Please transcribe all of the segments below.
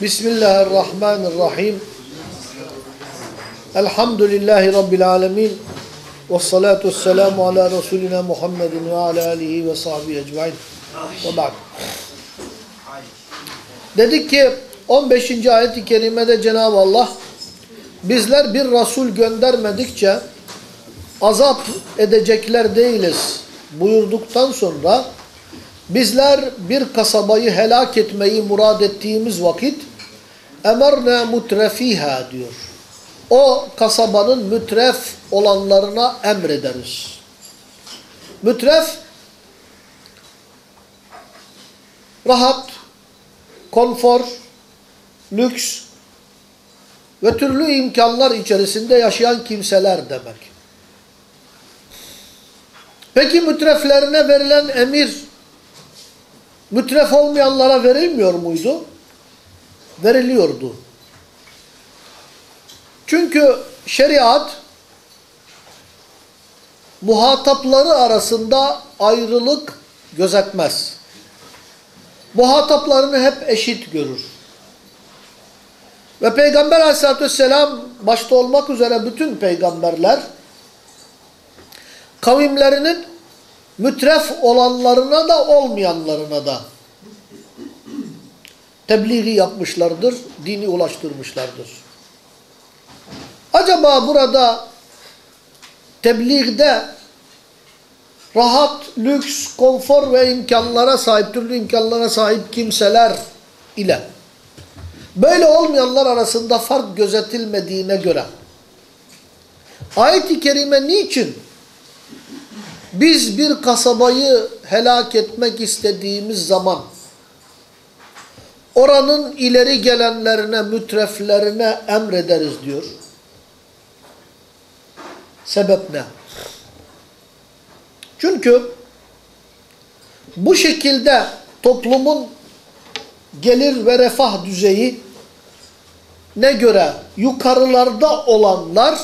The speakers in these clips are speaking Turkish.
Bismillahirrahmanirrahim. Elhamdülillahi Rabbil alemin. Ve salatu vesselamu ala Resulina Muhammedin ve ala alihi ve sahbihi ecmain. Ve ba'd. Dedik ki 15. ayet-i kerimede Cenab-ı Allah bizler bir Resul göndermedikçe azap edecekler değiliz buyurduktan sonra bizler bir kasabayı helak etmeyi murad ettiğimiz vakit emerna mutrefiha diyor. O kasabanın mütref olanlarına emrederiz. Mütref rahat, konfor, lüks ve türlü imkanlar içerisinde yaşayan kimseler demek. Peki mütreflerine verilen emir mütref olmayanlara verilmiyor muydu? Veriliyordu. Çünkü şeriat muhatapları arasında ayrılık gözetmez. Muhataplarını hep eşit görür. Ve Peygamber aleyhissalatü vesselam başta olmak üzere bütün peygamberler kavimlerinin mütref olanlarına da olmayanlarına da tebliği yapmışlardır, dini ulaştırmışlardır. Acaba burada tebliğde rahat, lüks, konfor ve imkanlara sahip, türlü imkanlara sahip kimseler ile böyle olmayanlar arasında fark gözetilmediğine göre ayet-i kerime niçin biz bir kasabayı helak etmek istediğimiz zaman oranın ileri gelenlerine, mütreflerine emrederiz diyor. Sebep ne? Çünkü bu şekilde toplumun gelir ve refah düzeyi ne göre yukarılarda olanlar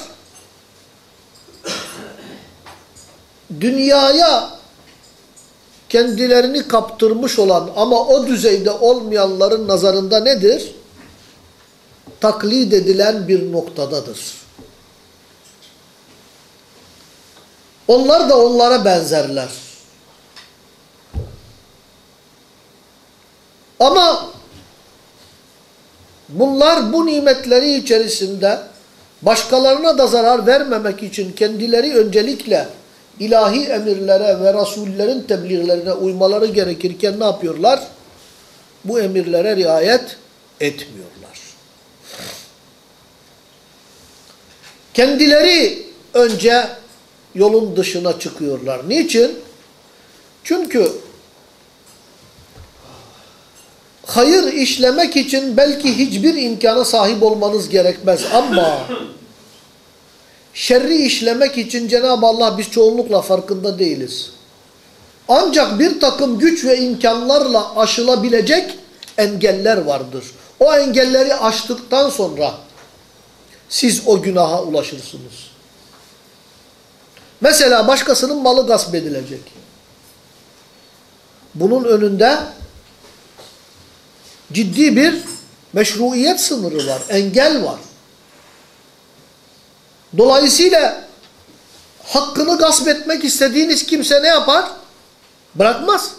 dünyaya kendilerini kaptırmış olan ama o düzeyde olmayanların nazarında nedir? Taklit edilen bir noktadadır. Onlar da onlara benzerler. Ama bunlar bu nimetleri içerisinde başkalarına da zarar vermemek için kendileri öncelikle ilahi emirlere ve rasullerin tebliğlerine uymaları gerekirken ne yapıyorlar? Bu emirlere riayet etmiyorlar. Kendileri önce yolun dışına çıkıyorlar. Niçin? Çünkü hayır işlemek için belki hiçbir imkana sahip olmanız gerekmez ama şerri işlemek için Cenab-ı Allah biz çoğunlukla farkında değiliz. Ancak bir takım güç ve imkanlarla aşılabilecek engeller vardır. O engelleri aştıktan sonra siz o günaha ulaşırsınız. Mesela başkasının malı gasp edilecek. Bunun önünde ciddi bir meşruiyet sınırı var, engel var. Dolayısıyla hakkını gasp etmek istediğiniz kimse ne yapar? Bırakmaz.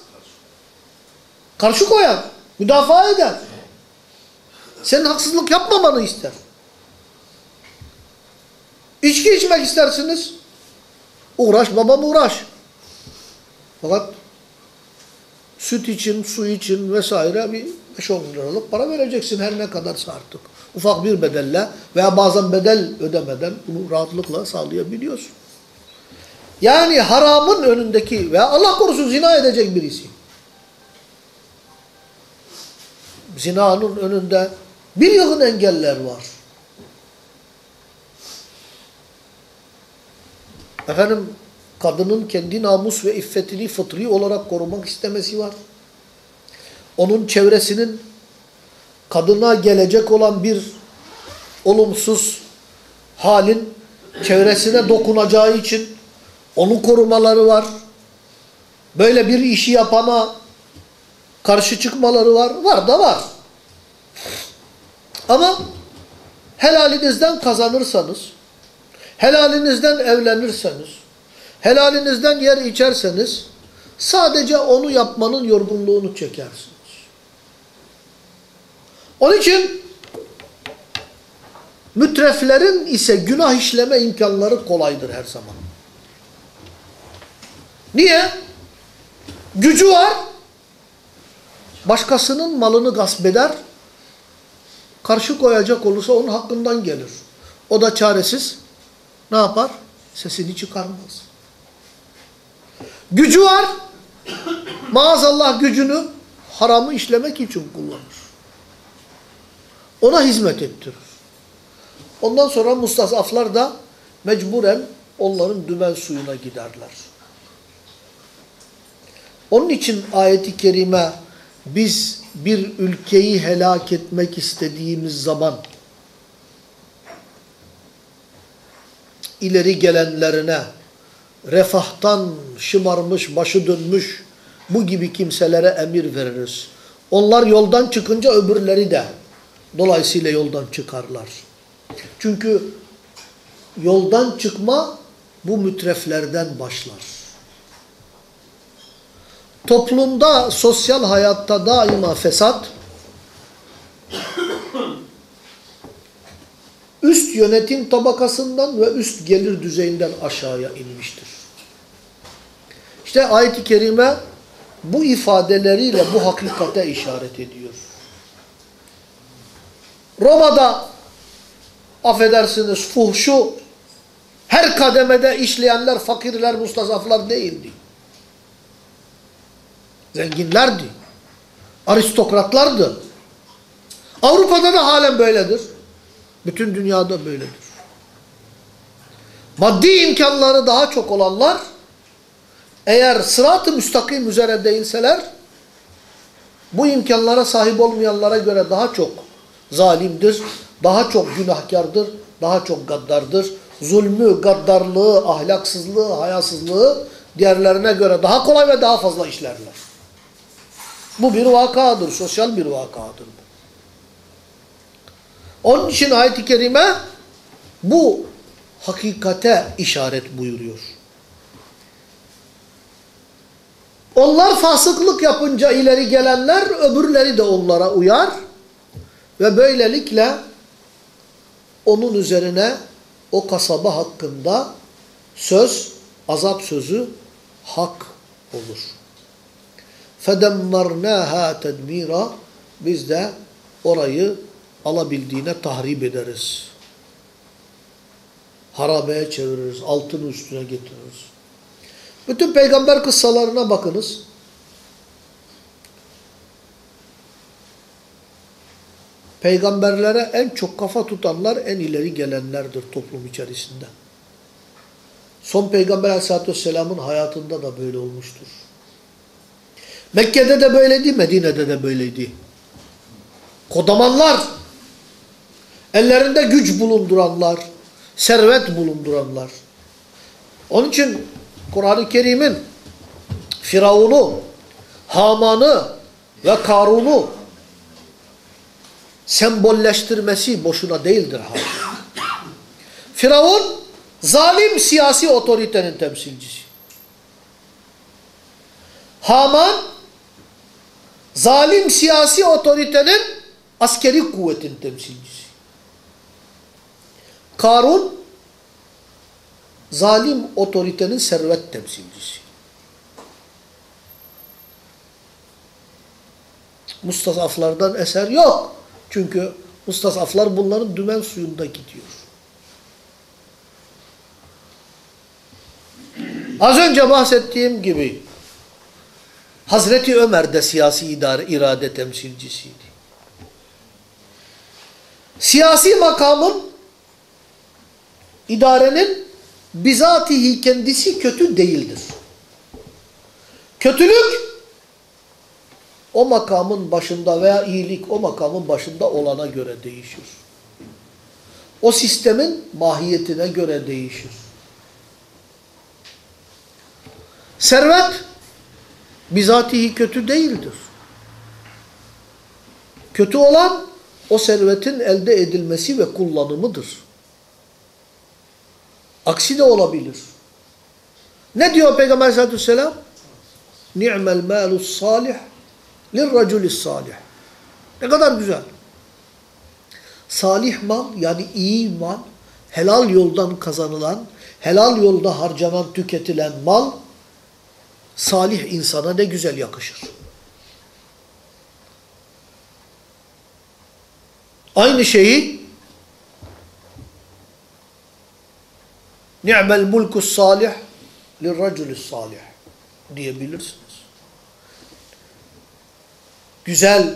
Karşı koyar, müdafaa eder. Senin haksızlık yapmamanı ister. İçki içmek istersiniz. Uğraş babam uğraş. Fakat süt için, su için vesaire bir 5-10 liralık para vereceksin her ne kadarsa artık. Ufak bir bedelle veya bazen bedel ödemeden bunu rahatlıkla sağlayabiliyorsun. Yani haramın önündeki veya Allah korusun zina edecek birisi. Zinanın önünde bir yığın engeller var. Efendim kadının kendi namus ve iffetini fıtri olarak korumak istemesi var. Onun çevresinin kadına gelecek olan bir olumsuz halin çevresine dokunacağı için onu korumaları var. Böyle bir işi yapana karşı çıkmaları var. Var da var. Ama helalinizden kazanırsanız, helalinizden evlenirseniz, helalinizden yer içerseniz sadece onu yapmanın yorgunluğunu çekersiniz. Onun için mütreflerin ise günah işleme imkanları kolaydır her zaman. Niye? Gücü var. Başkasının malını gasp eder. Karşı koyacak olursa onun hakkından gelir. O da çaresiz ne yapar? Sesini çıkarmaz. Gücü var. Maazallah gücünü haramı işlemek için kullanır. Ona hizmet ettirir. Ondan sonra mustasaflar da mecburen onların dümen suyuna giderler. Onun için ayeti kerime biz bir ülkeyi helak etmek istediğimiz zaman ileri gelenlerine refahtan şımarmış, başı dönmüş bu gibi kimselere emir veririz. Onlar yoldan çıkınca öbürleri de dolayısıyla yoldan çıkarlar. Çünkü yoldan çıkma bu mütreflerden başlar. Toplumda, sosyal hayatta daima fesat, üst yönetim tabakasından ve üst gelir düzeyinden aşağıya inmiştir. İşte ayet-i kerime bu ifadeleriyle bu hakikate işaret ediyor. Roma'da affedersiniz fuhşu her kademede işleyenler fakirler, mustazaflar değildi. Zenginlerdi. Aristokratlardı. Avrupa'da da halen böyledir. Bütün dünyada böyledir. Maddi imkanları daha çok olanlar eğer sırat-ı müstakim üzere değilseler bu imkanlara sahip olmayanlara göre daha çok zalimdir, daha çok günahkardır, daha çok gaddardır. Zulmü, gaddarlığı, ahlaksızlığı, hayasızlığı diğerlerine göre daha kolay ve daha fazla işlerler. Bu bir vakadır, sosyal bir vakadır bu. Onun için ayet-i kerime bu hakikate işaret buyuruyor. Onlar fasıklık yapınca ileri gelenler öbürleri de onlara uyar ve böylelikle onun üzerine o kasaba hakkında söz, azap sözü hak olur. فَدَمَّرْنَاهَا تَدْمِيرًا Biz de orayı alabildiğine tahrip ederiz. Harabeye çeviririz, altını üstüne getiririz. Bütün peygamber kıssalarına bakınız. Peygamberlere en çok kafa tutanlar en ileri gelenlerdir toplum içerisinde. Son peygamber aleyhissalatü vesselamın hayatında da böyle olmuştur. Mekke'de de böyleydi, Medine'de de böyleydi. Kodamanlar, ellerinde güç bulunduranlar, servet bulunduranlar. Onun için Kur'an-ı Kerim'in Firavun'u, Haman'ı ve Karun'u sembolleştirmesi boşuna değildir. Firavun zalim siyasi otoritenin temsilcisi. Haman zalim siyasi otoritenin askeri kuvvetin temsilcisi. Karun zalim otoritenin servet temsilcisi. Mustasaflardan eser yok. Çünkü mustasaflar bunların dümen suyunda gidiyor. Az önce bahsettiğim gibi Hazreti Ömer de siyasi idare, irade temsilcisiydi. Siyasi makamın idarenin bizatihi kendisi kötü değildir. Kötülük o makamın başında veya iyilik o makamın başında olana göre değişir. O sistemin mahiyetine göre değişir. Servet bizatihi kötü değildir. Kötü olan o servetin elde edilmesi ve kullanımıdır. Aksi de olabilir. Ne diyor Peygamber aleyhissalatü vesselam? Ni'mel malus salih lirraculis salih. Ne kadar güzel. Salih mal yani iyi mal, helal yoldan kazanılan, helal yolda harcanan, tüketilen mal, salih insana ne güzel yakışır. Aynı şeyi ni'mel mulkus salih lirraculis salih diyebilirsiniz. Güzel,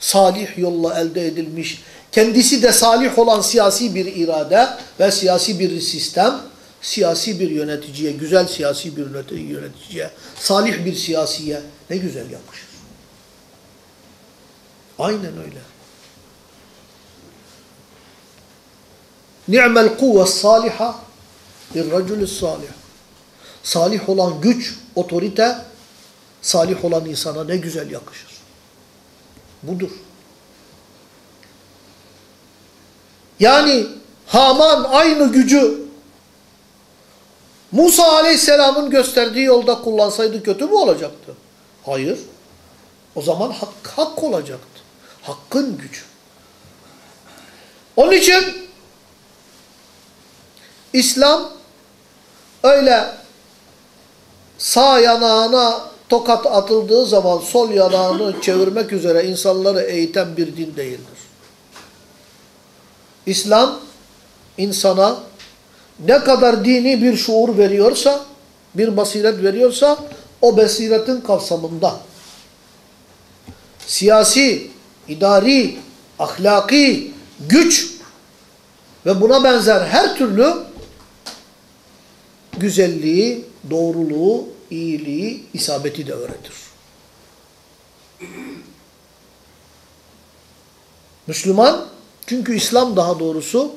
salih yolla elde edilmiş, kendisi de salih olan siyasi bir irade ve siyasi bir sistem, siyasi bir yöneticiye, güzel siyasi bir yöneticiye, salih bir siyasiye ne güzel yakışır. Aynen öyle. Ni'mel kuvves saliha lirraculis salih. Salih olan güç, otorite, salih olan insana ne güzel yakışır. Budur. Yani Haman aynı gücü Musa aleyhisselamın gösterdiği yolda kullansaydı kötü mü olacaktı? Hayır. O zaman hak, hak olacaktı. Hakkın gücü. Onun için İslam öyle sağ yanağına tokat atıldığı zaman sol yanağını çevirmek üzere insanları eğiten bir din değildir. İslam insana ne kadar dini bir şuur veriyorsa, bir basiret veriyorsa o basiretin kapsamında siyasi, idari, ahlaki, güç ve buna benzer her türlü güzelliği, doğruluğu, iyiliği, isabeti de öğretir. Müslüman, çünkü İslam daha doğrusu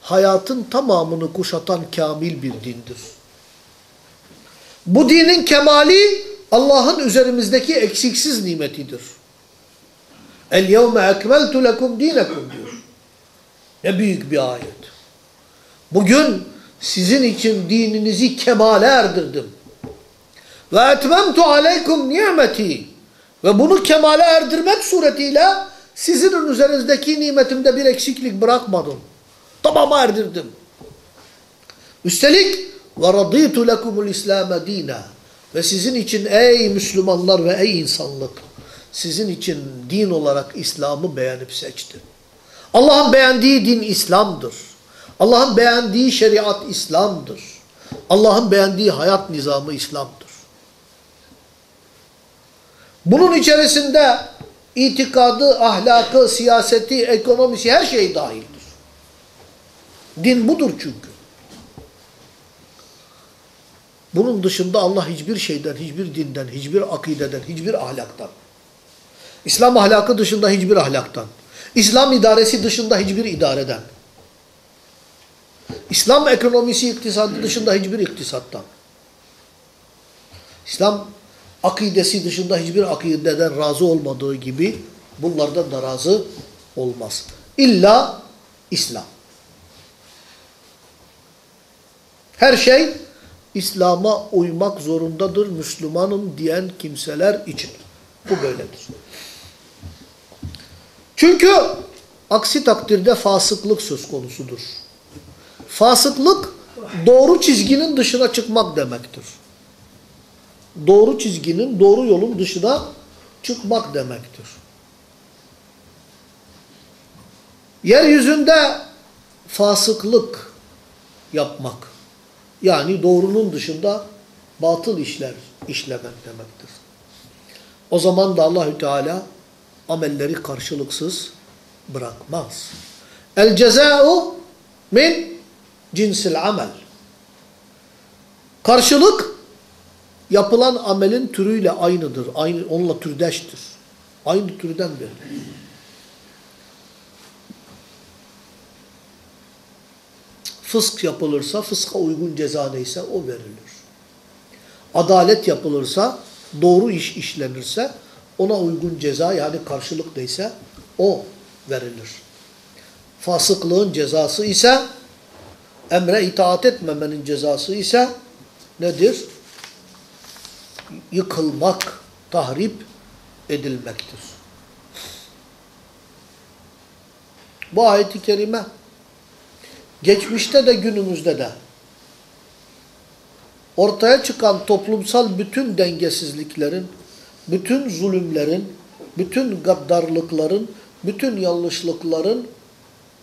hayatın tamamını kuşatan kamil bir dindir. Bu dinin kemali Allah'ın üzerimizdeki eksiksiz nimetidir. El yevme ekmeltu lekum dinekum diyor. Ne büyük bir ayet. Bugün sizin için dininizi kemale erdirdim. Ve etmemtu aleykum nimeti. Ve bunu kemale erdirmek suretiyle sizin üzerinizdeki nimetimde bir eksiklik bırakmadım. Tamama erdirdim. Üstelik ve raditu lekumul İslam'e dina. Ve sizin için ey Müslümanlar ve ey insanlık sizin için din olarak İslam'ı beğenip seçtim. Allah'ın beğendiği din İslam'dır. Allah'ın beğendiği şeriat İslam'dır. Allah'ın beğendiği hayat nizamı İslam'dır. Bunun içerisinde itikadı, ahlakı, siyaseti, ekonomisi her şey dahildir. Din budur çünkü. Bunun dışında Allah hiçbir şeyden, hiçbir dinden, hiçbir akideden, hiçbir ahlaktan, İslam ahlakı dışında hiçbir ahlaktan, İslam idaresi dışında hiçbir idareden, İslam ekonomisi iktisadı dışında hiçbir iktisattan, İslam akidesi dışında hiçbir akideden razı olmadığı gibi bunlardan da razı olmaz. İlla İslam. Her şey İslam'a uymak zorundadır Müslümanım diyen kimseler için. Bu böyledir. Çünkü aksi takdirde fasıklık söz konusudur. Fasıklık doğru çizginin dışına çıkmak demektir. Doğru çizginin, doğru yolun dışına çıkmak demektir. Yeryüzünde fasıklık yapmak, yani doğrunun dışında batıl işler işlemek demektir. O zaman da Allahü Teala amelleri karşılıksız bırakmaz. El cezâ'u min cinsil amel. Karşılık yapılan amelin türüyle aynıdır. Aynı onunla türdeştir. Aynı türden verilir. Fısk yapılırsa, fıska uygun ceza neyse o verilir. Adalet yapılırsa, doğru iş işlenirse ona uygun ceza yani karşılık neyse o verilir. Fasıklığın cezası ise emre itaat etmemenin cezası ise nedir? Yıkılmak, tahrip edilmektir. Bu ayet-i kerime geçmişte de günümüzde de ortaya çıkan toplumsal bütün dengesizliklerin, bütün zulümlerin, bütün gaddarlıkların, bütün yanlışlıkların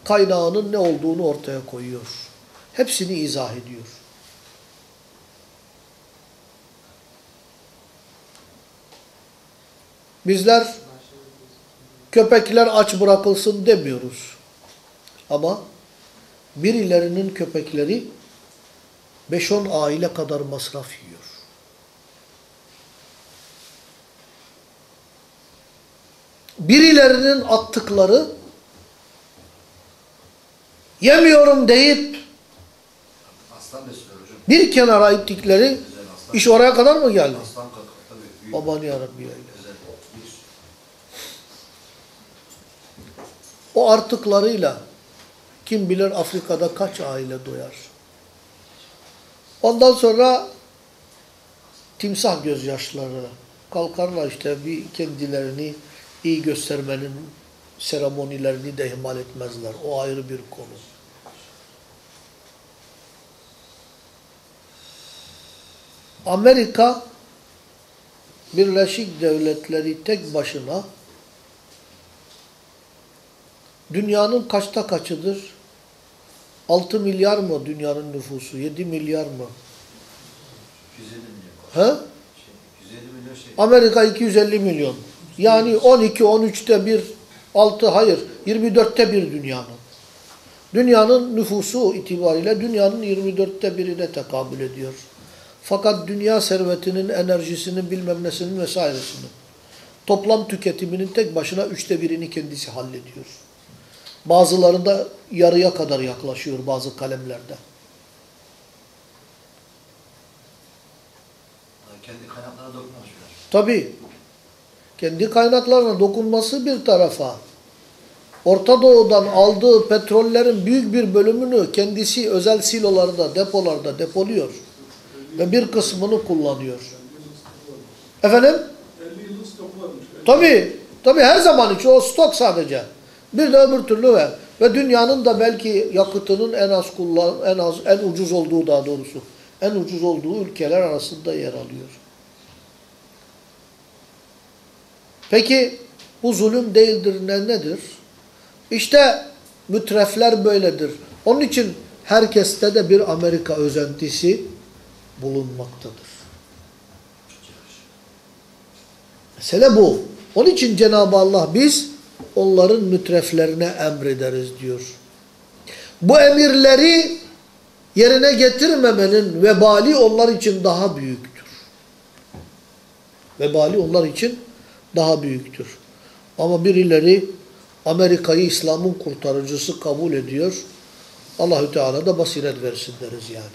kaynağının ne olduğunu ortaya koyuyor. Hepsini izah ediyor. Bizler köpekler aç bırakılsın demiyoruz. Ama birilerinin köpekleri 5-10 aile kadar masraf yiyor. Birilerinin attıkları yemiyorum deyip bir kenara ittikleri iş oraya kadar mı geldi? Aman yarabbi ya. Özel. Bir. O artıklarıyla kim bilir Afrika'da kaç aile doyar. Ondan sonra timsah gözyaşları kalkarlar işte bir kendilerini iyi göstermenin seremonilerini de ihmal etmezler. O ayrı bir konu. Amerika Birleşik Devletleri tek başına dünyanın kaçta kaçıdır? 6 milyar mı dünyanın nüfusu? 7 milyar mı? 250 milyon. He? Şey, 250 milyon şey. Amerika 250 milyon. Yani 12, 13'te bir, 6 hayır, 24'te bir dünyanın. Dünyanın nüfusu itibariyle dünyanın 24'te birine tekabül ediyor. Fakat dünya servetinin, enerjisinin, bilmem nesinin vesairesinin toplam tüketiminin tek başına üçte birini kendisi hallediyor. Bazılarında yarıya kadar yaklaşıyor bazı kalemlerde. Kendi kaynaklarına dokunmamış biraz. Tabii. Kendi kaynaklarına dokunması bir tarafa. Orta Doğu'dan aldığı petrollerin büyük bir bölümünü kendisi özel silolarda, depolarda depoluyor. Ve bir kısmını kullanıyor. Efendim? 50 yıllık stok varmış. Tabii. Tabii her zaman için o stok sadece. Bir de öbür türlü ve ve dünyanın da belki yakıtının en az kullan en az en ucuz olduğu daha doğrusu en ucuz olduğu ülkeler arasında yer alıyor. Peki bu zulüm değildir ne nedir? İşte mütrefler böyledir. Onun için herkeste de bir Amerika özentisi bulunmaktadır. Mesele bu. Onun için Cenab-ı Allah biz onların mütreflerine emrederiz diyor. Bu emirleri yerine getirmemenin vebali onlar için daha büyüktür. Vebali onlar için daha büyüktür. Ama birileri Amerika'yı İslam'ın kurtarıcısı kabul ediyor. Allahü Teala da basiret versin deriz yani.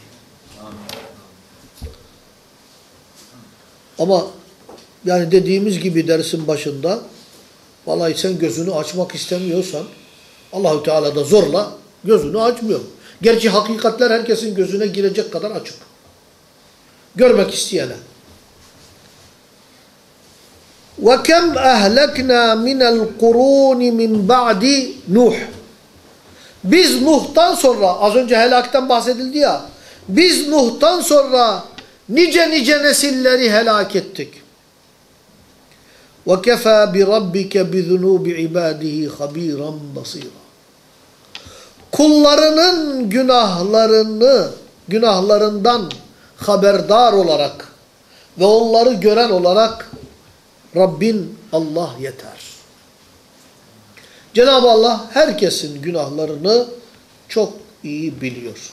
Ama yani dediğimiz gibi dersin başında vallahi sen gözünü açmak istemiyorsan Allahü Teala da zorla gözünü açmıyor. Gerçi hakikatler herkesin gözüne girecek kadar açık. Görmek isteyene. وَكَمْ أَهْلَكْنَا مِنَ الْقُرُونِ مِنْ بَعْدِ Nuh. Biz Nuh'tan sonra, az önce helakten bahsedildi ya, biz Nuh'tan sonra nice nice nesilleri helak ettik. وَكَفَى بِرَبِّكَ بِذُنُوبِ عِبَادِهِ خَب۪يرًا بَصِيرًا Kullarının günahlarını, günahlarından haberdar olarak ve onları gören olarak Rabbin Allah yeter. Cenab-ı Allah herkesin günahlarını çok iyi biliyor.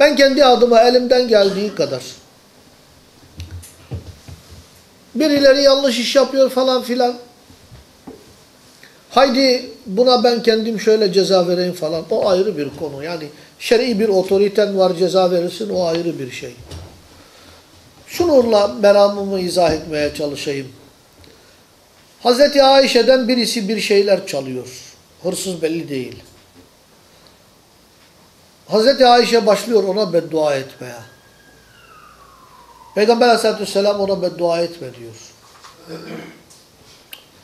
Ben kendi adıma elimden geldiği kadar birileri yanlış iş yapıyor falan filan. Haydi buna ben kendim şöyle ceza vereyim falan. O ayrı bir konu. Yani şer'i bir otoriten var ceza verirsin o ayrı bir şey. Şunurla meramımı izah etmeye çalışayım. Hazreti Ayşe'den birisi bir şeyler çalıyor. Hırsız belli değil. Hazreti Ayşe başlıyor ona beddua etmeye. Peygamber aleyhissalatü vesselam ona beddua etme diyor.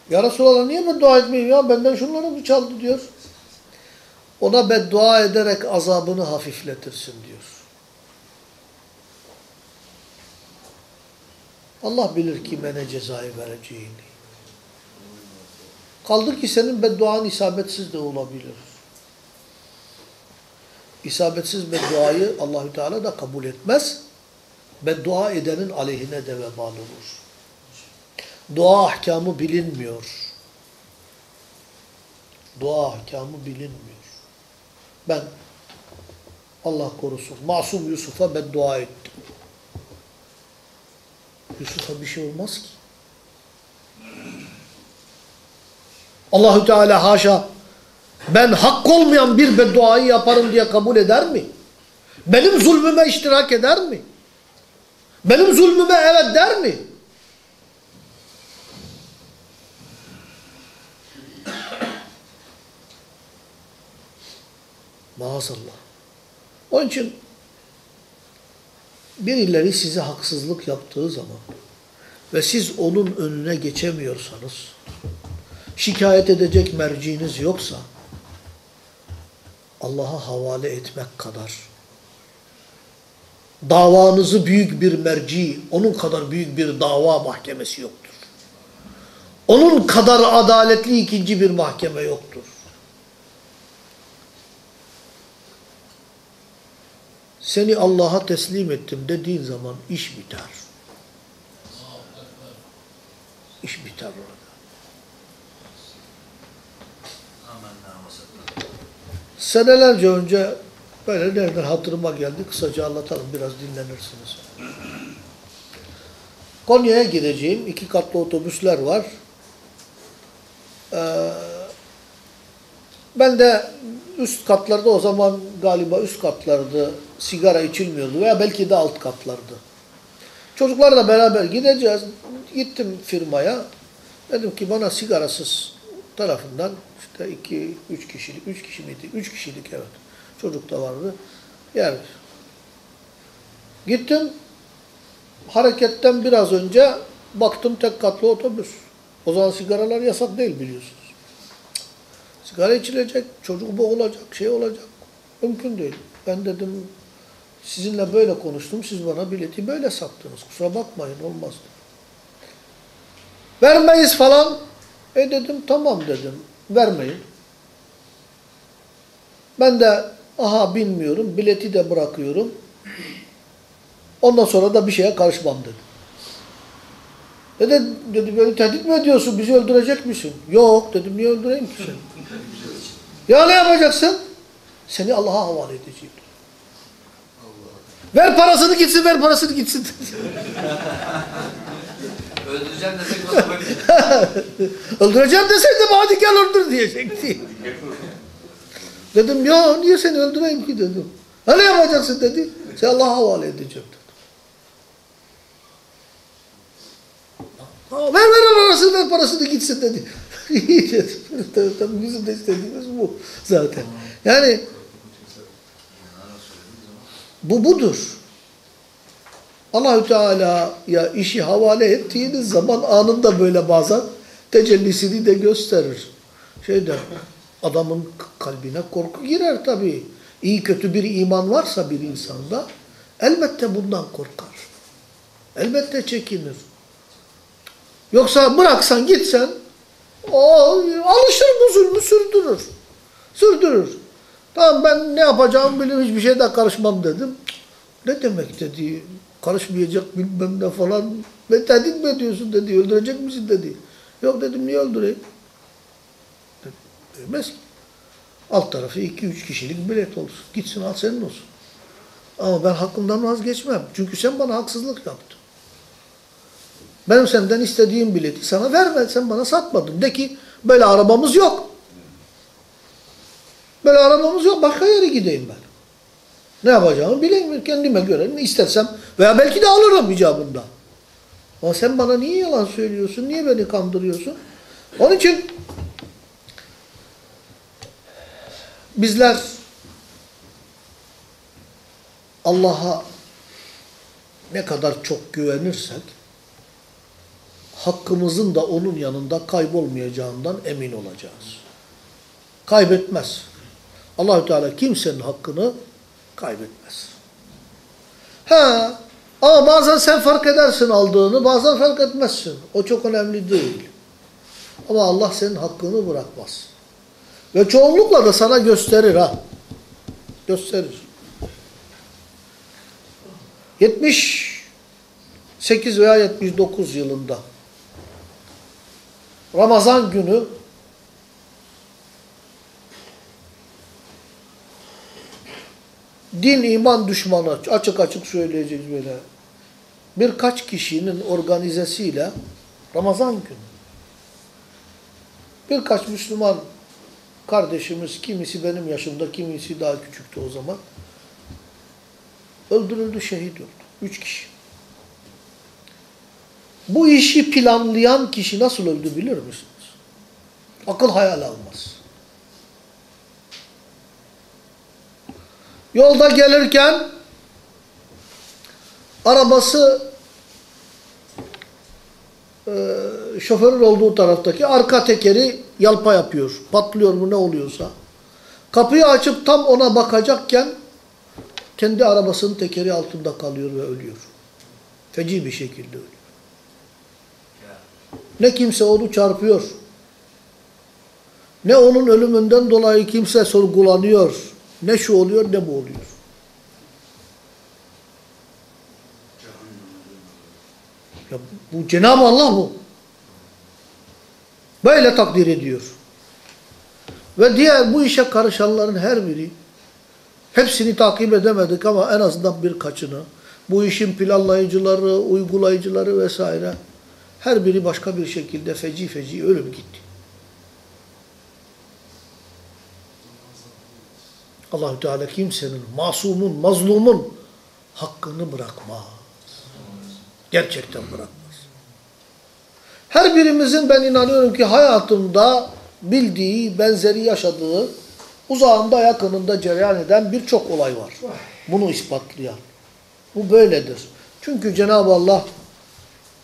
Ya Resulallah niye beddua etmeyeyim ya benden şunları mı çaldı diyor. Ona beddua ederek azabını hafifletirsin diyor. Allah bilir kime ne cezayı vereceğini. Kaldı ki senin bedduan isabetsiz de olabilir. İsabetsiz bedduayı Allahü Teala da kabul etmez. Beddua edenin aleyhine de vebal olur. Dua ahkamı bilinmiyor. Dua ahkamı bilinmiyor. Ben Allah korusun masum Yusuf'a beddua ettim. Yusuf'a bir şey olmaz ki. Allahü Teala haşa ben hak olmayan bir bedduayı yaparım diye kabul eder mi? Benim zulmüme iştirak eder mi? Benim zulmüme evet der mi? Maazallah. Onun için birileri size haksızlık yaptığı zaman ve siz onun önüne geçemiyorsanız, şikayet edecek merciiniz yoksa, Allah'a havale etmek kadar, davanızı büyük bir merci, onun kadar büyük bir dava mahkemesi yoktur. Onun kadar adaletli ikinci bir mahkeme yoktur. Seni Allah'a teslim ettim dediğin zaman iş biter. İş biter orada. Senelerce önce böyle nereden hatırıma geldi. Kısaca anlatalım biraz dinlenirsiniz. Konya'ya gideceğim. iki katlı otobüsler var. Ee, ben de üst katlarda o zaman galiba üst katlardı sigara içilmiyordu veya belki de alt katlardı. Çocuklarla beraber gideceğiz. Gittim firmaya. Dedim ki bana sigarasız tarafından işte iki, üç kişilik, üç kişi miydi? Üç kişilik evet. Çocuk da vardı. Yer. Gittim. Hareketten biraz önce baktım tek katlı otobüs. O zaman sigaralar yasak değil biliyorsunuz. Sigara içilecek, çocuk boğulacak, şey olacak. Mümkün değil. Ben dedim sizinle böyle konuştum, siz bana bileti böyle sattınız. Kusura bakmayın, olmaz. Vermeyiz falan. E dedim, tamam dedim, vermeyin. Ben de, aha bilmiyorum, bileti de bırakıyorum. Ondan sonra da bir şeye karışmam. Dedi, dedi beni tehdit mi ediyorsun, bizi öldürecek misin? Yok dedim, niye öldüreyim ki seni? ya ne yapacaksın? Seni Allah'a havale edeceğim. Ver parasını gitsin, ver parasını gitsin. Öldüreceğim desek o zaman. Öldüreceğim deseydim hadi gel öldür diyecekti. Dedim ya niye seni öldüreyim ki dedim. Ne yapacaksın dedi. Sen Allah'a havale edeceğim dedi. Ver ver parasını ver parasını gitsin dedi. İyi dedim. Tabii bizim de istediğimiz bu zaten. Yani bu budur. Allahü Teala'ya işi havale ettiğiniz zaman anında böyle bazen tecellisini de gösterir. Şeyde adamın kalbine korku girer tabii. İyi kötü bir iman varsa bir insanda elbette bundan korkar. Elbette çekinir. Yoksa bıraksan gitsen o alışır bu zulmü sürdürür. Sürdürür. Tamam ben ne yapacağımı bilirim hiçbir şeyden karışmam dedim. Ne demek dedi. Karışmayacak bilmem ne falan. Ben tehdit mi ediyorsun dedi. Öldürecek misin dedi. Yok dedim niye öldüreyim? Ki. Alt tarafı iki üç kişilik bilet olsun. Gitsin al senin olsun. Ama ben hakkımdan vazgeçmem. Çünkü sen bana haksızlık yaptın. Benim senden istediğim bileti sana vermedin. Sen bana satmadın. De ki böyle arabamız yok. Böyle arabamız yok. Başka yere gideyim ben. Ne yapacağımı bileyim. Kendime göre ne istersem veya belki de alırım icabında. Ama sen bana niye yalan söylüyorsun? Niye beni kandırıyorsun? Onun için bizler Allah'a ne kadar çok güvenirsek hakkımızın da onun yanında kaybolmayacağından emin olacağız. Kaybetmez. Allahü Teala kimsenin hakkını kaybetmez. Ha, ama bazen sen fark edersin aldığını, bazen fark etmezsin. O çok önemli değil. Ama Allah senin hakkını bırakmaz. Ve çoğunlukla da sana gösterir ha. Gösterir. 78 veya 79 yılında Ramazan günü din iman düşmanı açık açık söyleyeceğiz böyle. Birkaç kişinin organizesiyle Ramazan günü birkaç Müslüman kardeşimiz kimisi benim yaşımda kimisi daha küçüktü o zaman öldürüldü şehit oldu. Üç kişi. Bu işi planlayan kişi nasıl öldü bilir misiniz? Akıl hayal almaz. Yolda gelirken arabası şoförün olduğu taraftaki arka tekeri yalpa yapıyor. Patlıyor mu ne oluyorsa. Kapıyı açıp tam ona bakacakken kendi arabasının tekeri altında kalıyor ve ölüyor. Feci bir şekilde ölüyor. Ne kimse onu çarpıyor. Ne onun ölümünden dolayı kimse sorgulanıyor. Ne şu oluyor ne bu oluyor. Ya bu Cenab-ı Allah bu. Böyle takdir ediyor. Ve diğer bu işe karışanların her biri hepsini takip edemedik ama en azından birkaçını bu işin planlayıcıları, uygulayıcıları vesaire her biri başka bir şekilde feci feci ölüm gitti. Allahü Teala kimsenin, masumun, mazlumun hakkını bırakmaz. Gerçekten bırakmaz. Her birimizin ben inanıyorum ki hayatında bildiği, benzeri yaşadığı, uzağında yakınında cereyan eden birçok olay var. Bunu ispatlayan. Bu böyledir. Çünkü Cenab-ı Allah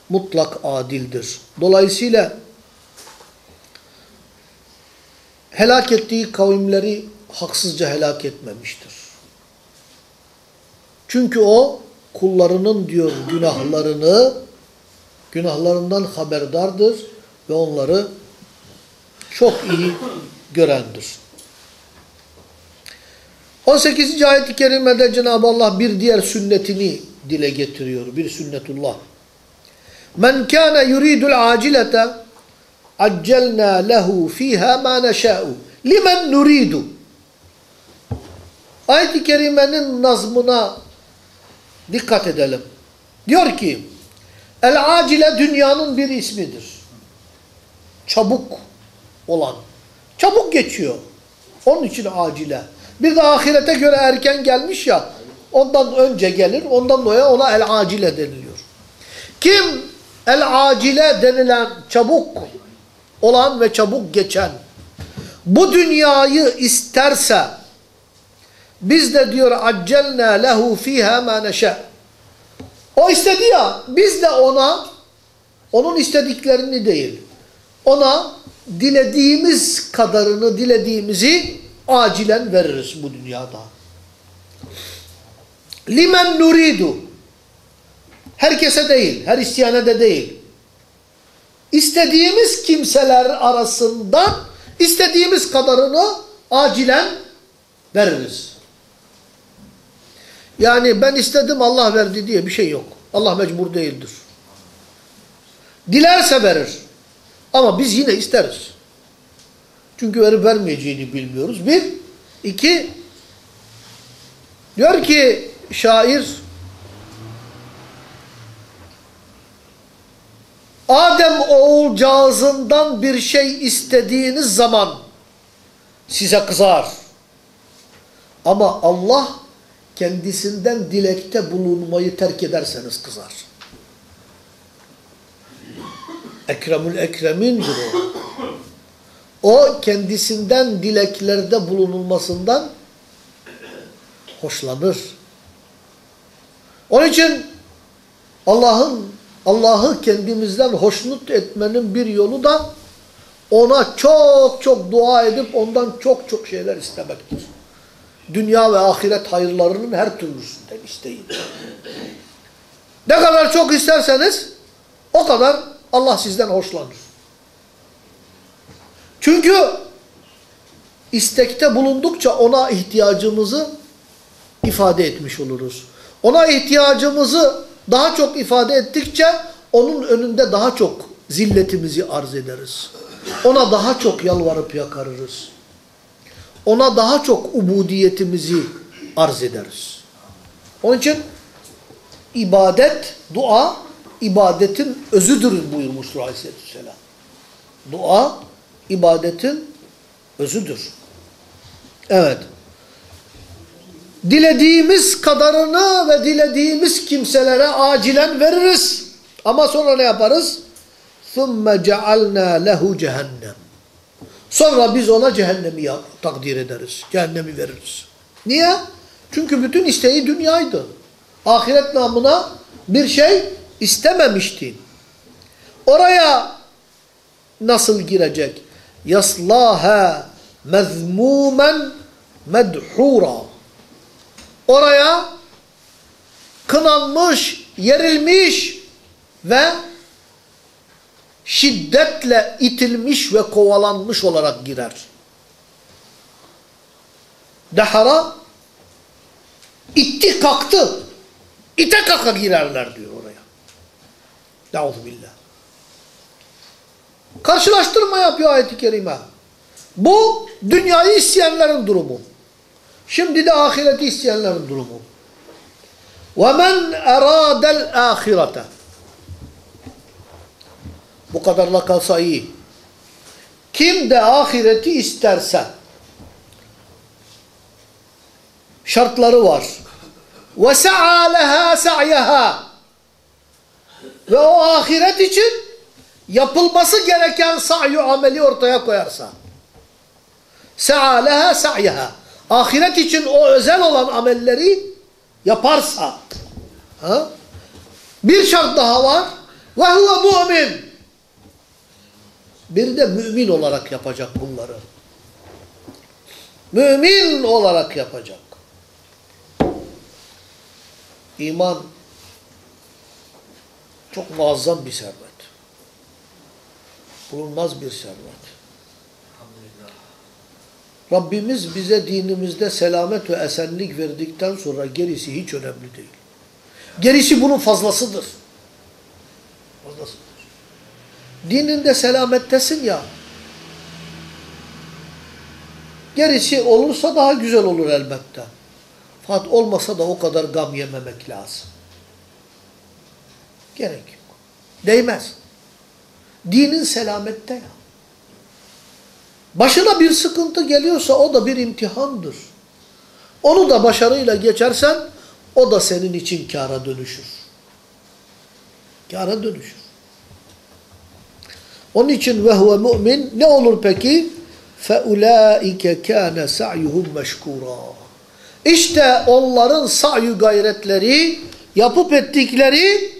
mutlak adildir. Dolayısıyla helak ettiği kavimleri haksızca helak etmemiştir. Çünkü o kullarının diyor günahlarını günahlarından haberdardır ve onları çok iyi görendir. 18. ayet-i kerimede Cenab-ı Allah bir diğer sünnetini dile getiriyor. Bir sünnetullah. Men kana yuridul acilete accelna lehu fiha ma neşâ'u limen nuridu. Ayet-i kerimenin nazmına dikkat edelim. Diyor ki el acile dünyanın bir ismidir. Çabuk olan. Çabuk geçiyor. Onun için acile. Bir de ahirete göre erken gelmiş ya ondan önce gelir. Ondan dolayı ona el acile deniliyor. Kim el acile denilen çabuk olan ve çabuk geçen bu dünyayı isterse biz de diyor accelna lehu fiha ma neşe. O istedi ya biz de ona onun istediklerini değil ona dilediğimiz kadarını dilediğimizi acilen veririz bu dünyada. Limen nuridu herkese değil, her isteyene de değil. İstediğimiz kimseler arasından istediğimiz kadarını acilen veririz. Yani ben istedim Allah verdi diye bir şey yok. Allah mecbur değildir. Dilerse verir. Ama biz yine isteriz. Çünkü verip vermeyeceğini bilmiyoruz. Bir. iki diyor ki şair Adem oğulcağızından bir şey istediğiniz zaman size kızar. Ama Allah kendisinden dilekte bulunmayı terk ederseniz kızar. Ekremül Ekremindir o. O kendisinden dileklerde bulunulmasından hoşlanır. Onun için Allah'ın Allah'ı kendimizden hoşnut etmenin bir yolu da ona çok çok dua edip ondan çok çok şeyler istemektir. Dünya ve ahiret hayırlarının her türlüsünden isteyin. Ne kadar çok isterseniz o kadar Allah sizden hoşlanır. Çünkü istekte bulundukça ona ihtiyacımızı ifade etmiş oluruz. Ona ihtiyacımızı daha çok ifade ettikçe onun önünde daha çok zilletimizi arz ederiz. Ona daha çok yalvarıp yakarırız Ona daha çok ubudiyetimizi arz ederiz. Onun için ibadet, dua, ibadetin özüdür buyurmuştur Aleyhisselatü Vesselam. Dua, ibadetin özüdür. Evet. Dilediğimiz kadarını ve dilediğimiz kimselere acilen veririz. Ama sonra ne yaparız? ثُمَّ جَعَلْنَا لَهُ cehennem. Sonra biz ona cehennemi takdir ederiz. Cehennemi veririz. Niye? Çünkü bütün isteği dünyaydı. Ahiret namına bir şey istememişti. Oraya nasıl girecek? yaslaha mezmumen medhura. Oraya kınanmış, yerilmiş ve şiddetle itilmiş ve kovalanmış olarak girer. Dehara itti kalktı. İte kaka girerler diyor oraya. Euzubillah. Karşılaştırma yapıyor ayet-i kerime. Bu dünyayı isteyenlerin durumu. Şimdi de ahireti isteyenlerin durumu. وَمَنْ اَرَادَ الْآخِرَةَ bu kadarla kalsa iyi. Kim de ahireti isterse şartları var. Ve sa'a leha sa'yaha ve o ahiret için yapılması gereken sa'yu ameli ortaya koyarsa. Sa'a leha sa'yaha ahiret için o özel olan amelleri yaparsa. Ha? Bir şart daha var. Ve huve mu'min. Bir de mümin olarak yapacak bunları. Mümin olarak yapacak. İman çok muazzam bir servet. Bulunmaz bir servet. Rabbimiz bize dinimizde selamet ve esenlik verdikten sonra gerisi hiç önemli değil. Gerisi bunun fazlasıdır. Fazlasıdır. Dininde selamettesin ya. Gerisi olursa daha güzel olur elbette. Fakat olmasa da o kadar gam yememek lazım. Gerek yok. Değmez. Dinin selamette ya. Başına bir sıkıntı geliyorsa o da bir imtihandır. Onu da başarıyla geçersen o da senin için kâra dönüşür. Kâra dönüşür. Onun için ve huve mümin ne olur peki? فَاُولَٰئِكَ كَانَ سَعْيُهُمْ مَشْكُورًا İşte onların sa'yu gayretleri, yapıp ettikleri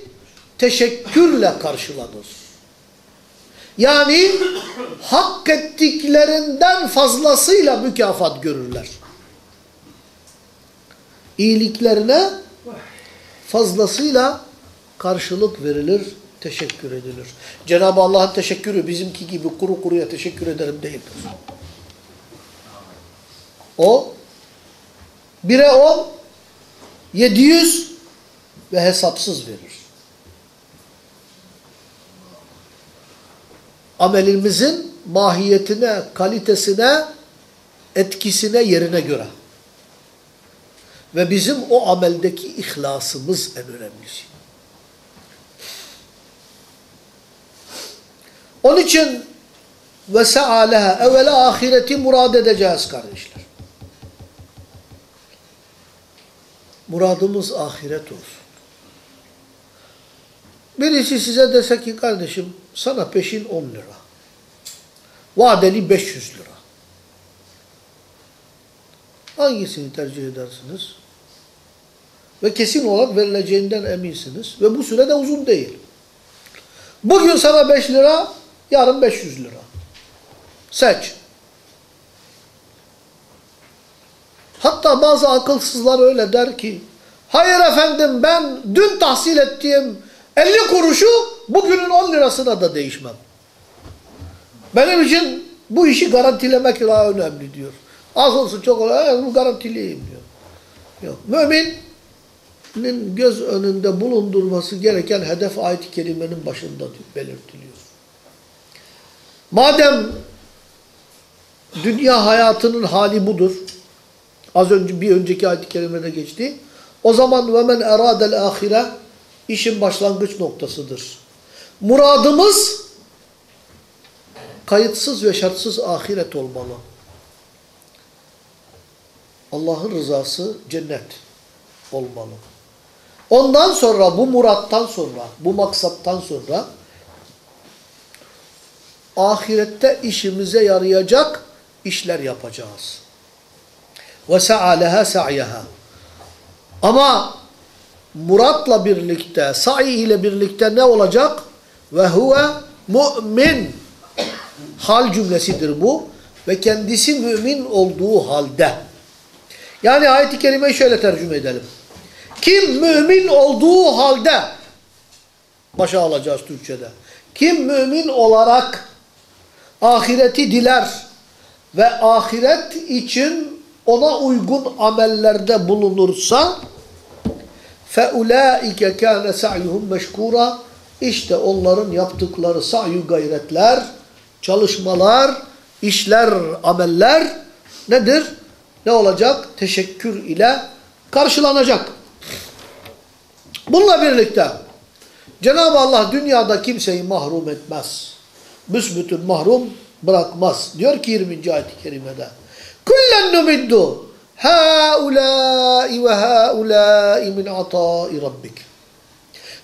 teşekkürle karşılanır. Yani hak ettiklerinden fazlasıyla mükafat görürler. İyiliklerine fazlasıyla karşılık verilir, teşekkür edilir. Cenab-ı Allah'ın teşekkürü bizimki gibi kuru kuruya teşekkür ederim değildir. O, bire on, yedi yüz ve hesapsız verir. amelimizin mahiyetine, kalitesine, etkisine, yerine göre. Ve bizim o ameldeki ihlasımız en önemlisi. Onun için ve se'aleha evvela ahireti murad edeceğiz kardeşler. Muradımız ahiret olsun. Birisi size dese ki kardeşim sana peşin 10 lira. vadeli 500 lira. Hangisini tercih edersiniz? Ve kesin olarak verileceğinden eminsiniz. Ve bu süre de uzun değil. Bugün sana 5 lira, yarın 500 lira. Seç. Hatta bazı akılsızlar öyle der ki, hayır efendim ben dün tahsil ettiğim 50 kuruşu bugünün 10 lirasına da değişmem. Benim için bu işi garantilemek daha önemli diyor. Az olsun çok olsun garantileyim diyor. Yok. Müminin göz önünde bulundurması gereken hedef ayet-i kerimenin başında belirtiliyor. Madem dünya hayatının hali budur. Az önce bir önceki ayet-i kerimede geçti. O zaman ve men eradel ahire işin başlangıç noktasıdır. Muradımız kayıtsız ve şartsız ahiret olmalı. Allah'ın rızası cennet olmalı. Ondan sonra bu murattan sonra, bu maksattan sonra ahirette işimize yarayacak işler yapacağız. Ve sa'aleha sa'yaha. Ama muratla birlikte, sa'i ile birlikte ne olacak? Ve huve mu'min. Hal cümlesidir bu. Ve kendisi mümin olduğu halde. Yani ayet-i kerimeyi şöyle tercüme edelim. Kim mümin olduğu halde, başa alacağız Türkçe'de. Kim mümin olarak ahireti diler ve ahiret için ona uygun amellerde bulunursa فَاُولَٰئِكَ كَانَ سَعْيُهُمْ مَشْكُورًا İşte onların yaptıkları sa'yu gayretler, çalışmalar, işler, ameller nedir? Ne olacak? Teşekkür ile karşılanacak. Bununla birlikte Cenab-ı Allah dünyada kimseyi mahrum etmez. Büsbütün mahrum bırakmaz. Diyor ki 20. ayet-i kerimede. Kullen numiddu haulâi ve haulâi min atâi rabbik.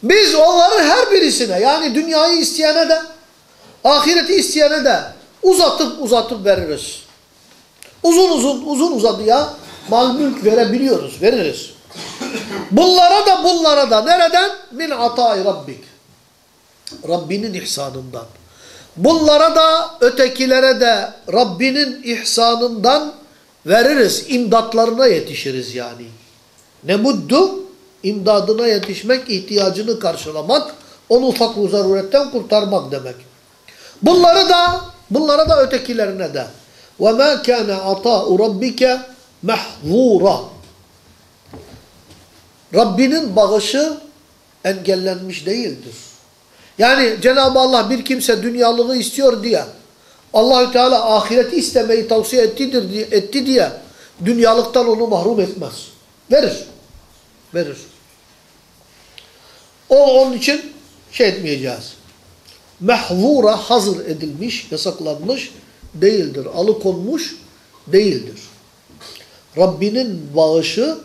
Biz onların her birisine yani dünyayı isteyene de ahireti isteyene de uzatıp uzatıp veririz. Uzun uzun uzun uzadıya mal mülk verebiliyoruz, veririz. Bunlara da bunlara da nereden? Min atâi rabbik. Rabbinin ihsanından. Bunlara da ötekilere de Rabbinin ihsanından veririz. İmdatlarına yetişiriz yani. Ne muddu? İmdadına yetişmek, ihtiyacını karşılamak, onu ufak zaruretten kurtarmak demek. Bunları da, bunlara da ötekilerine de. وَمَا كَانَ عَطَاءُ رَبِّكَ مَحْظُورًا Rabbinin bağışı engellenmiş değildir. Yani Cenab-ı Allah bir kimse dünyalığı istiyor diye Allahü Teala ahireti istemeyi tavsiye ettidir etti diye dünyalıktan onu mahrum etmez. Verir. Verir. O onun için şey etmeyeceğiz. Mehvura hazır edilmiş, yasaklanmış değildir. Alıkonmuş değildir. Rabbinin bağışı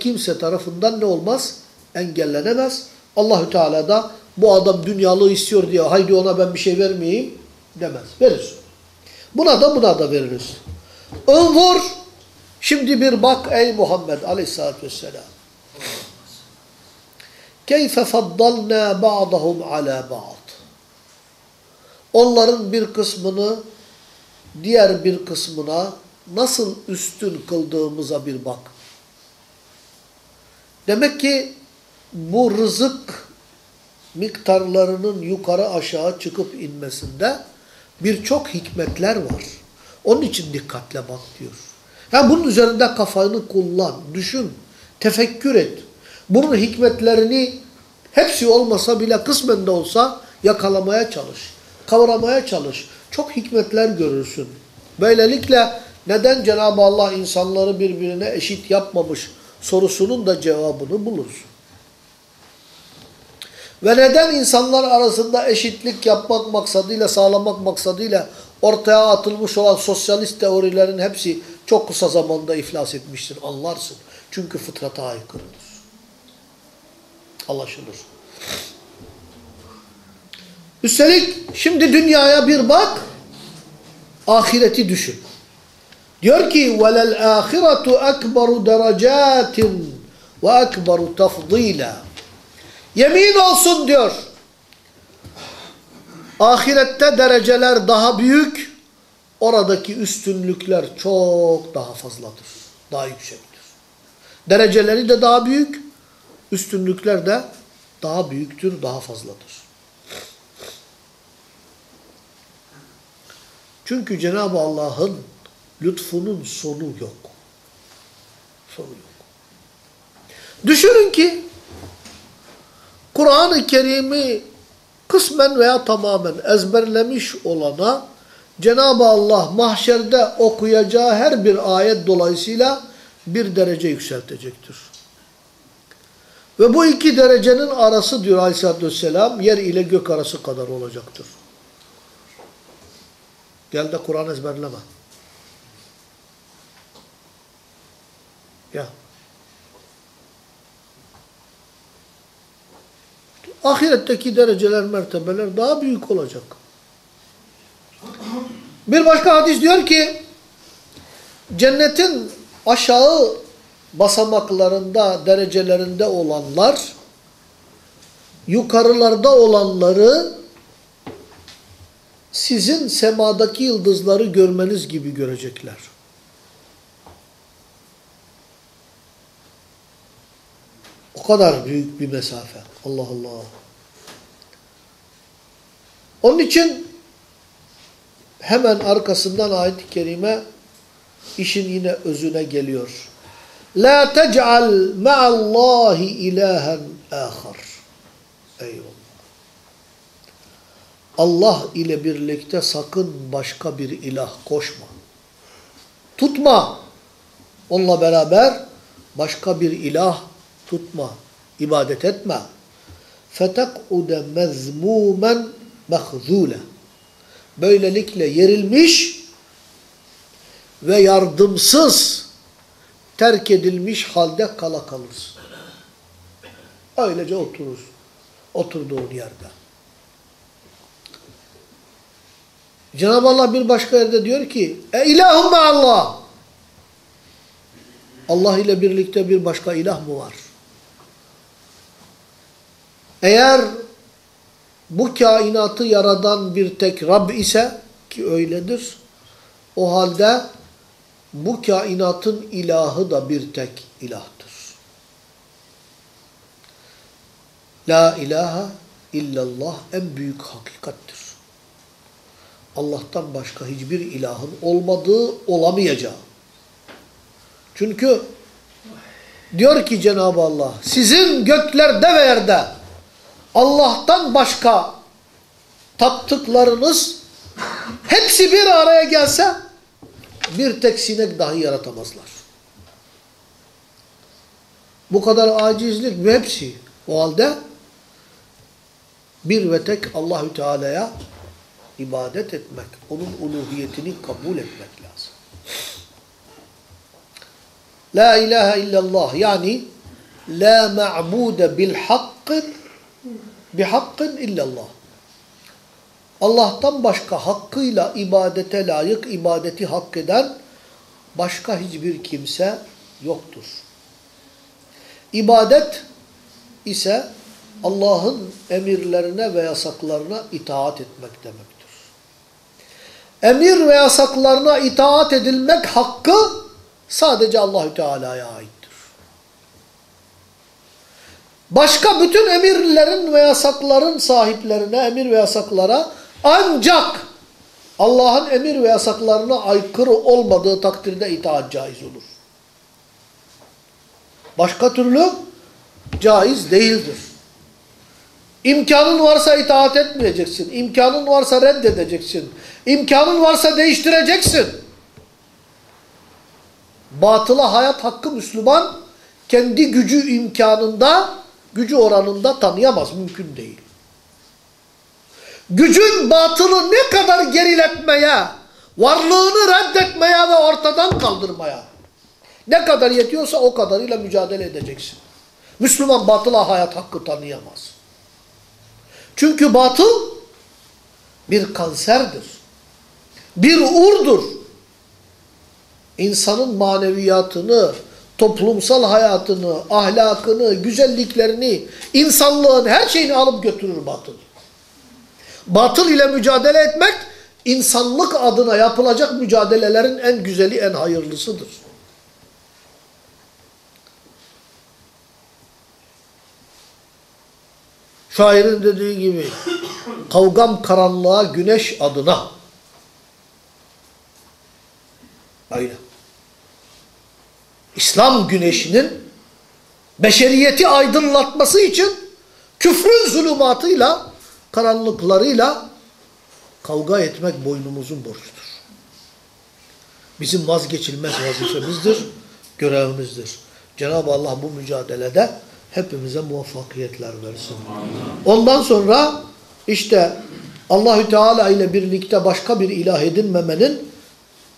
kimse tarafından ne olmaz? Engellenemez. Allahü Teala da bu adam dünyalığı istiyor diye haydi ona ben bir şey vermeyeyim demez. Verir. Buna da buna da veririz. Önvur. Şimdi bir bak ey Muhammed aleyhissalatü vesselam. Keyfe faddalna ba'dahum ala ba'd. Onların bir kısmını diğer bir kısmına nasıl üstün kıldığımıza bir bak. Demek ki bu rızık miktarlarının yukarı aşağı çıkıp inmesinde birçok hikmetler var. Onun için dikkatle bak diyor. Yani bunun üzerinde kafanı kullan, düşün, tefekkür et. Bunun hikmetlerini hepsi olmasa bile kısmen de olsa yakalamaya çalış, kavramaya çalış. Çok hikmetler görürsün. Böylelikle neden Cenab-ı Allah insanları birbirine eşit yapmamış sorusunun da cevabını bulursun. Ve neden insanlar arasında eşitlik yapmak maksadıyla, sağlamak maksadıyla ortaya atılmış olan sosyalist teorilerin hepsi çok kısa zamanda iflas etmiştir. Anlarsın. Çünkü fıtrata aykırıdır. Anlaşılır. Üstelik şimdi dünyaya bir bak. Ahireti düşün. Diyor ki ekberu derecatin ve ekberu tafdila. Yemin olsun diyor. Ahirette dereceler daha büyük, oradaki üstünlükler çok daha fazladır. Daha yüksektir. Dereceleri de daha büyük, üstünlükler de daha büyüktür, daha fazladır. Çünkü Cenab-ı Allah'ın lütfunun sonu yok. Sonu yok. Düşünün ki Kur'an-ı Kerim'i kısmen veya tamamen ezberlemiş olana Cenab-ı Allah mahşerde okuyacağı her bir ayet dolayısıyla bir derece yükseltecektir. Ve bu iki derecenin arası diyor Aleyhisselatü Vesselam yer ile gök arası kadar olacaktır. Gel de Kur'an ezberleme. Ya. Ahiretteki dereceler, mertebeler daha büyük olacak. Bir başka hadis diyor ki, cennetin aşağı basamaklarında, derecelerinde olanlar, yukarılarda olanları sizin semadaki yıldızları görmeniz gibi görecekler. Kadar büyük bir mesafe. Allah Allah. Onun için hemen arkasından ayet-i kerime işin yine özüne geliyor. La tec'al ma'allahi ilahen ahar. Eyvallah. Allah ile birlikte sakın başka bir ilah koşma. Tutma. Onunla beraber başka bir ilah tutma. ibadet etme. فَتَقْعُدَ مَذْمُومًا مَخْذُولًا Böylelikle yerilmiş ve yardımsız terk edilmiş halde kala kalırsın. Öylece oturursun. Oturduğun yerde. Cenab-ı Allah bir başka yerde diyor ki E ilahum Allah. Allah ile birlikte bir başka ilah mı var? Eğer bu kainatı yaradan bir tek Rab ise ki öyledir o halde bu kainatın ilahı da bir tek ilahtır. La ilahe illallah en büyük hakikattir. Allah'tan başka hiçbir ilahın olmadığı, olamayacağı. Çünkü diyor ki Cenab-ı Allah, sizin göklerde ve yerde Allah'tan başka taptıklarınız hepsi bir araya gelse bir tek sinek dahi yaratamazlar. Bu kadar acizlik ve hepsi. O halde bir ve tek Allahü Teala'ya ibadet etmek, onun uluhiyetini kabul etmek lazım. La ilahe illallah yani la ma'bude bil hakkın bi hakkın illallah. Allah'tan başka hakkıyla ibadete layık, ibadeti hak eden başka hiçbir kimse yoktur. İbadet ise Allah'ın emirlerine ve yasaklarına itaat etmek demektir. Emir ve yasaklarına itaat edilmek hakkı sadece Allahü Teala'ya aittir. Başka bütün emirlerin ve yasakların sahiplerine, emir ve yasaklara ancak Allah'ın emir ve yasaklarına aykırı olmadığı takdirde itaat caiz olur. Başka türlü caiz değildir. İmkanın varsa itaat etmeyeceksin. İmkanın varsa reddedeceksin. İmkanın varsa değiştireceksin. Batıla hayat hakkı Müslüman kendi gücü imkanında, gücü oranında tanıyamaz. Mümkün değil. Gücün batılı ne kadar geriletmeye, varlığını reddetmeye ve ortadan kaldırmaya ne kadar yetiyorsa o kadarıyla mücadele edeceksin. Müslüman batıla hayat hakkı tanıyamaz. Çünkü batıl bir kanserdir. bir urdur. İnsanın maneviyatını, toplumsal hayatını, ahlakını, güzelliklerini, insanlığın her şeyini alıp götürür batıl. Batıl ile mücadele etmek, insanlık adına yapılacak mücadelelerin en güzeli, en hayırlısıdır. Şairin dediği gibi, kavgam karanlığa güneş adına. Aynen. İslam güneşinin beşeriyeti aydınlatması için küfrün zulümatıyla, karanlıklarıyla kavga etmek boynumuzun borcudur. Bizim vazgeçilmez vazifemizdir, görevimizdir. Cenab-ı Allah bu mücadelede hepimize muvaffakiyetler versin. Ondan sonra işte Allahü Teala ile birlikte başka bir ilah edinmemenin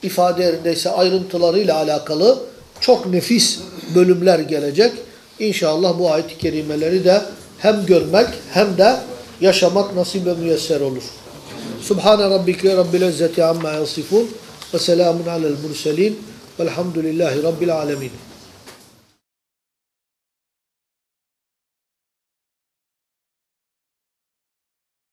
ifade yerindeyse ayrıntılarıyla alakalı çok nefis bölümler gelecek. İnşallah bu ayet-i kerimeleri de hem görmek hem de yaşamak nasip ve müyesser olur. Subhane rabbike rabbil izzeti amma yasifun ve selamun alel murselin velhamdülillahi rabbil alemin.